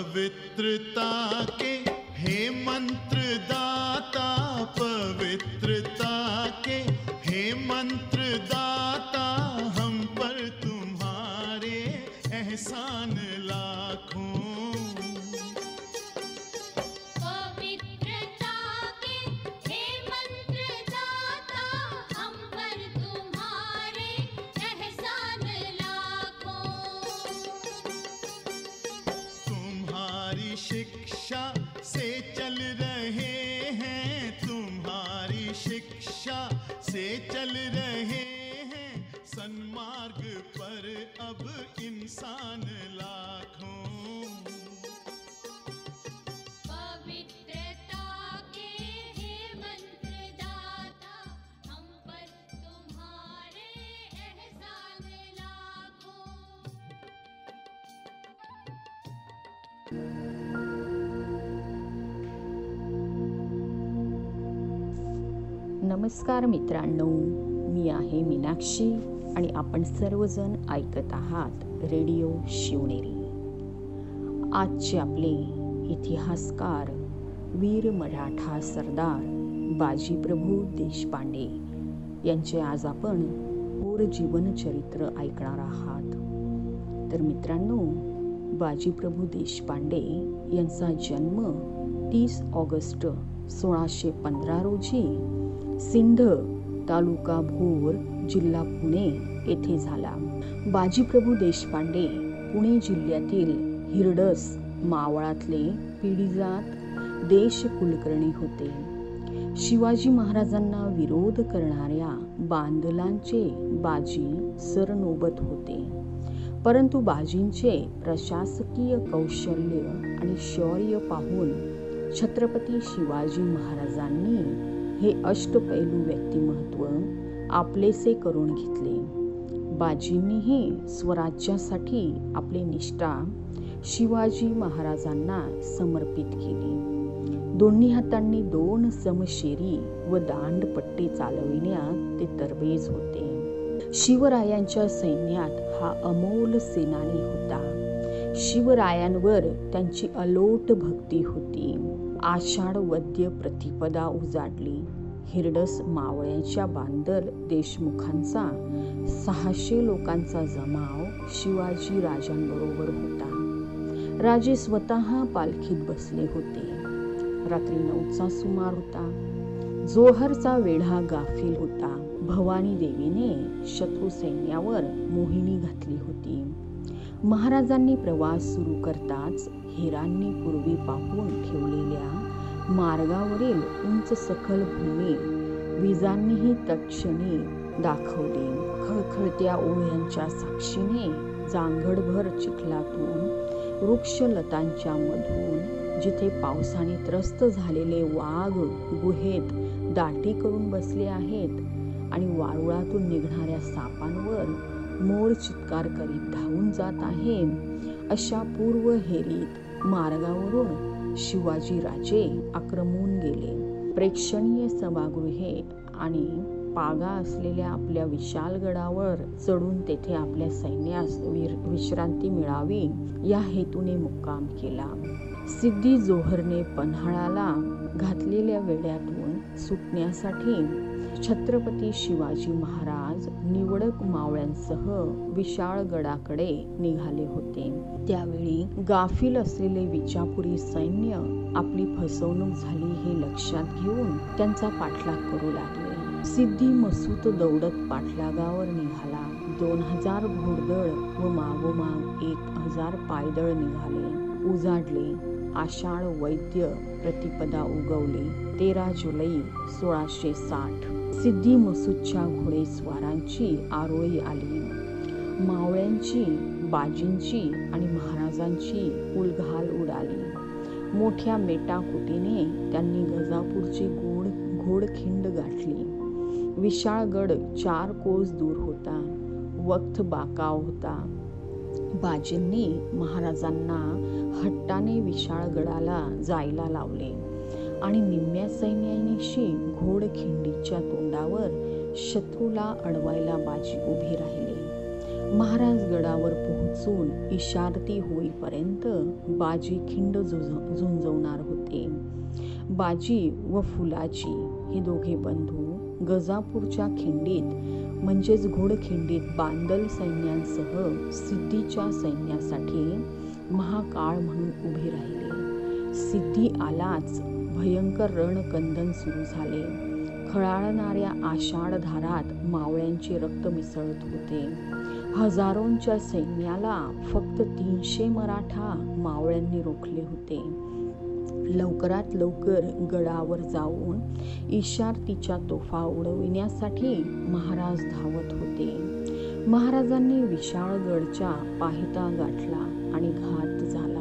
पवित्रता के, हे मंत्र दाता पवित्रता के, हे मंत्र दाता हम पर तुम्हारे एहसान लाखों से चल रहे हैं। सन्मार्ग पर अब इंसान लाखों। पवित्रता के हे मंत्र दाता हम पर तुम्हारे एहसान लाखों। नमस्कार मित्रांनो मी आहे मीनाक्षी आणि आपण सर्वजण ऐकत आहात रेडिओ शिवनेरी. आजचे आपले इतिहासकार वीर मराठा सरदार बाजीप्रभू देशपांडे यांचे आज आपण थोर जीवनचरित्र ऐकणार आहात. तर मित्रांनो बाजीप्रभू देशपांडे यांचा जन्म तीस ऑगस्ट सोळाशे पंधरा रोजी सिंध तालुका भोर जिल्हा पुणे येथे झाला. बाजीप्रभू देशपांडे पुणे जिल्ह्यातील हिरडस मावळातले पिढीजात देश कुलकर्णी होते. शिवाजी महाराजांना विरोध करणाऱ्या बांधलांचे बाजी सरनोबत होते. परंतु बाजींचे प्रशासकीय कौशल्य आणि शौर्य पाहून छत्रपती शिवाजी महाराजांनी हे अष्टपैलू व्यक्तिमत्व आपलेसे करून घेतले. बाजींनीही स्वराज्यासाठी आपली निष्ठा शिवाजी महाराजांना समर्पित केली. दोन्ही हातांनी दोन समशेरी व दांडपट्टे चालविण्यात ते तरबेज होते. शिवरायांच्या सैन्यात हा अमोल सेनानी होता. शिवरायांवर त्यांची अलोट भक्ती होती. आषाढ वद्य प्रतिपदा उजाडली. हिरडस मावळ्यांच्या बांदर देशमुखांचा सहाशे लोकांचा जमाव शिवाजी राजांबरोबर होता. राजे स्वतः पालखीत बसले होते. रात्री नऊचा सुमार होता. जोहरचा वेढा गाफील होता. भवानी देवीने शत्रू सैन्यावर मोहिनी घातली होती. महाराजांनी प्रवास सुरू करताच हेरांनी पूर्वी पाहून ठेवलेल्या मार्गावरील उंच सखल भूमी विजांनीही तक्षणी दाखवली. खळखळत्या ओह्यांच्या साक्षीने जांघडभर चिखलातून वृक्षलतांच्या मधून जिथे पावसाने त्रस्त झालेले वाघ गुहेत दाटी करून बसले आहेत आणि वारुळातून निघणाऱ्या सापांवर मोर चित्कार करीत धावून जात आहे. अशा पूर्व हेरीत मार्गावरून शिवाजी राजे आक्रमून गेले. प्रेक्षणीय सभागृहे आणि पागा असलेल्या आपल्या विशाल गडावर चढून तेथे आपल्या सैन्यास विश्रांती मिळावी या हेतूने मुक्काम केला. सिद्धी जोहरने पन्हाळाला घातलेल्या वेड्यातून सुटण्यासाठी छत्रपती शिवाजी महाराज निवडक मावळ्यांसह विशाळ गडाकडे निघाले होते. त्यावेळी गाफील असलेले विजापुरी सैन्य आपली फसवणूक झाली हे लक्षात घेऊन त्यांचा पाठलाग करू लागले. सिद्धी मसूत दौडत पाठलागावर निघाला. दोन हजार घोडदळ व मागोमाग एक हजार पायदळ निघाले. उजाडले. आषाढ वैद्य प्रतिपदा उगवले. तेरा जुलै सोळाशे साठ. सिद्धी मसूदच्या घोडेस्वारांची आरोळी आली. मावळ्यांची बाजींची आणि महाराजांची उलघाल उडाली. मोठ्या मेटाकुटीने त्यांनी गजापूरची गोड घोडखिंड गाठली. विशाळगड चार कोस दूर होता. वक्त बाकाव होता. बाजींनी महाराजांना हट्टाने विशाळगडाला जायला लावले. आणि निम्म्या सैन्यानिशी घोडखिंडीच्या तोंडावर शत्रूला अडवायला बाजी उभी राहिली. महाराजगडावर पोहोचून इशारती होईपर्यंत बाजी खिंड झुंज- झुंजवणार होते. बाजी व फुलाची हे दोघे बंधू गजापूरच्या खिंडीत म्हणजेच घोडखिंडीत बांदल सैन्यांसह सिद्धीच्या सैन्यासाठी महाकाळ म्हणून उभे राहिले. सिद्धी आलाच भयंकर रणकंदन सुरू झाले. खळाळणाऱ्या आषाढ धारात मावळ्यांचे रक्त मिसळत होते. हजारोंच्या सैन्याला फक्त तीनशे मराठा मावळ्यांनी रोखले होते. लवकरात लवकर गडावर जाऊन इशारतीच्या तोफा उडविण्यासाठी महाराज धावत होते. महाराजांनी विशाळगडच्या पाहिता गाठला आणि घात झाला.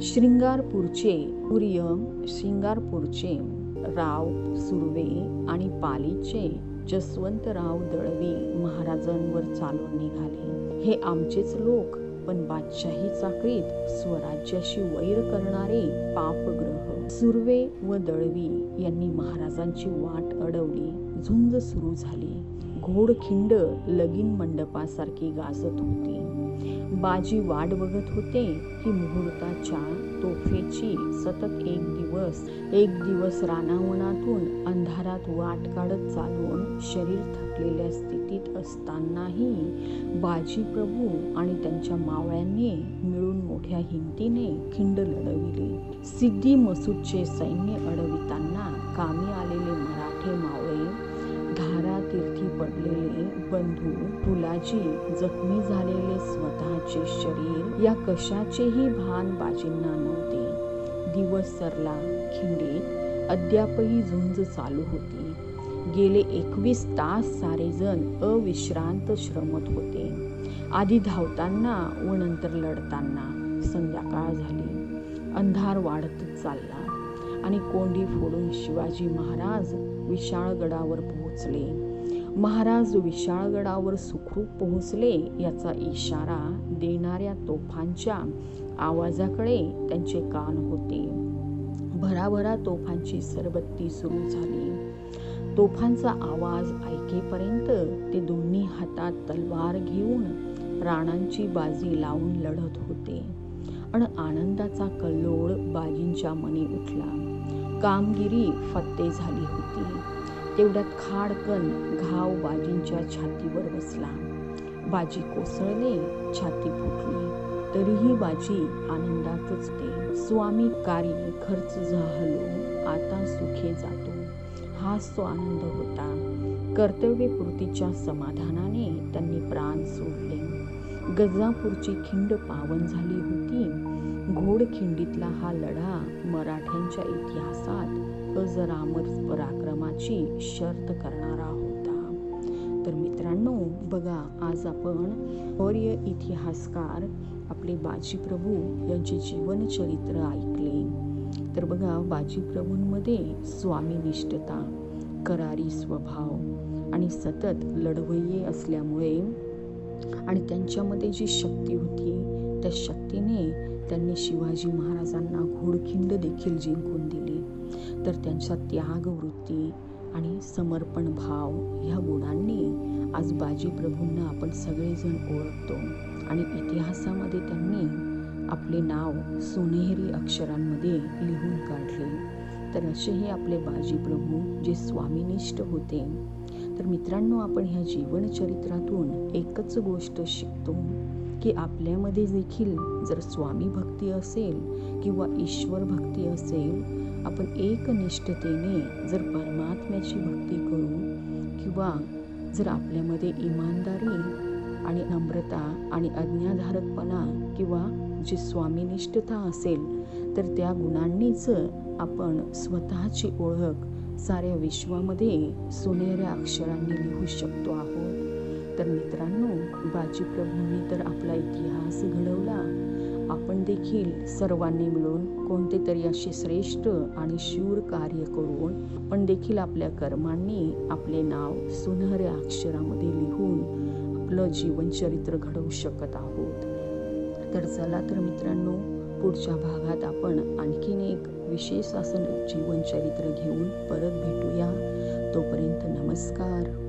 श्रृंगारपूरचे सूर्य श्रृंगारपूरचे राव सुर्वे आणि पालीचे जसवंतराव दळवी महाराजांवर चालून निघाले. हे आमचेच लोक पण बादशाही चाकरीत स्वराज्याशी वैर करणारे पापग्रह सुर्वे व दळवी यांनी महाराजांची वाट अडवली. झुंज सुरू झाली. घोडखिंड लगीन मंडपासारखी गाजत होती. बाजी वाट बघत होते की मुहूर्ताच्या तोफेची सतत एक दिवस एक दिवस रानावनातून अंधारात वाट काढत चालून शरीर थकलेल्या स्थितीत असतानाही बाजी प्रभू आणि त्यांच्या मावळ्यांनी मिळून मोठ्या हिमतीने खिंड लढविली. सिद्धी मसूदचे सैन्य अडविताना कामी आले तीर्थी पडलेले बंधू फुलाची जखमी झालेले स्वतःचे शरीर या कशाचेही भान बाजींना नव्हते. दिवस सरला खिंडीत अद्यापही झुंज चालू होती. गेले एकवीस तास सारेजण अविश्रांत श्रमत होते. आधी धावताना व नंतर लढताना संध्याकाळ झाली. अंधार वाढतच चालला आणि कोंडी फोडून शिवाजी महाराज विशाळगडावर पोहोचले. महाराज विशाळगडावर सुखरूप पोहोचले याचा इशारा देणाऱ्या तोफांच्या आवाजाकडे त्यांचे कान होते. भराभरा तोफांची सरबत्ती सुरू झाली. तोफांचा आवाज ऐकेपर्यंत ते दोन्ही हातात तलवार घेऊन राणांची बाजी लावून लढत होते. आणि आनंदाचा कल्लोळ बाजींच्या मनी उठला. कामगिरी फत्ते झाली होती. तेवढ्यात खाडकन घाव बाजींच्या छातीवर बसला. बाजी कोसळले छाती फुटली तरीही बाजी आनंदातच ते स्वामी कार्य खर्च झालो आता सुखे जातो. हाच तो आनंद होता. कर्तव्यपूर्तीच्या समाधानाने त्यांनी प्राण सोडले. गजापूरची खिंड पावन झाली होती. घोडखिंडीतला हा लढा मराठ्यांच्या इतिहासात अजरामर पराक्रमाची शर्त करणारा होता. तर मित्रांनो बघा आज आपण शौर्य इतिहासकार आपले बाजीप्रभू यांचे जीवनचरित्र ऐकले. तर बघा बाजीप्रभूंमध्ये स्वामीनिष्ठता करारी स्वभाव आणि सतत लढवय्ये असल्यामुळे आणि त्यांच्यामध्ये जी शक्ती होती त्या शक्तीने त्यांनी शिवाजी महाराजांना घोडखिंड देखील जिंकून दिली. तर त्यांच्या त्यागवृत्ती आणि समर्पण भाव ह्या गुणांनी आज बाजी प्रभूंना आपण सगळेजण ओळखतो. आणि इतिहासामध्ये त्यांनी आपले नाव सोनेरी अक्षरांमध्ये लिहून काढले. तर असेही आपले बाजी प्रभू जे स्वामीनिष्ठ होते. तर मित्रांनो आपण ह्या जीवनचरित्रातून एकच गोष्ट शिकतो की आपल्यामध्ये देखील जर स्वामी भक्ती असेल किंवा ईश्वर भक्ती असेल आपण एकनिष्ठतेने जर परमात्म्याची भक्ती करू किंवा जर आपल्यामध्ये इमानदारी आणि नम्रता आणि अज्ञाधारकपणा किंवा जी स्वामीनिष्ठता असेल तर त्या गुणांनीच आपण स्वतःची ओळख साऱ्या विश्वामध्ये सोनेऱ्या अक्षरांनी लिहू शकतो आहोत. तर मित्रांनो बाजीप्रभूंनी तर आपला इतिहास घडवला. आपण देखील सर्वांनी मिळून कोणते तरी असे श्रेष्ठ आणि शूर कार्य करून आपण देखील आपल्या कर्मांनी आपले नाव सुनहऱ्या अक्षरामध्ये लिहून आपलं जीवनचरित्र घडवू शकत आहोत. तर चला तर मित्रांनो पुढच्या भागात आपण आणखीन एक विशेष असं जीवनचरित्र घेऊन परत भेटूया. तोपर्यंत नमस्कार.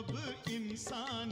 अब इंसान